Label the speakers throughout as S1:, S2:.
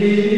S1: Amen.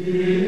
S1: God.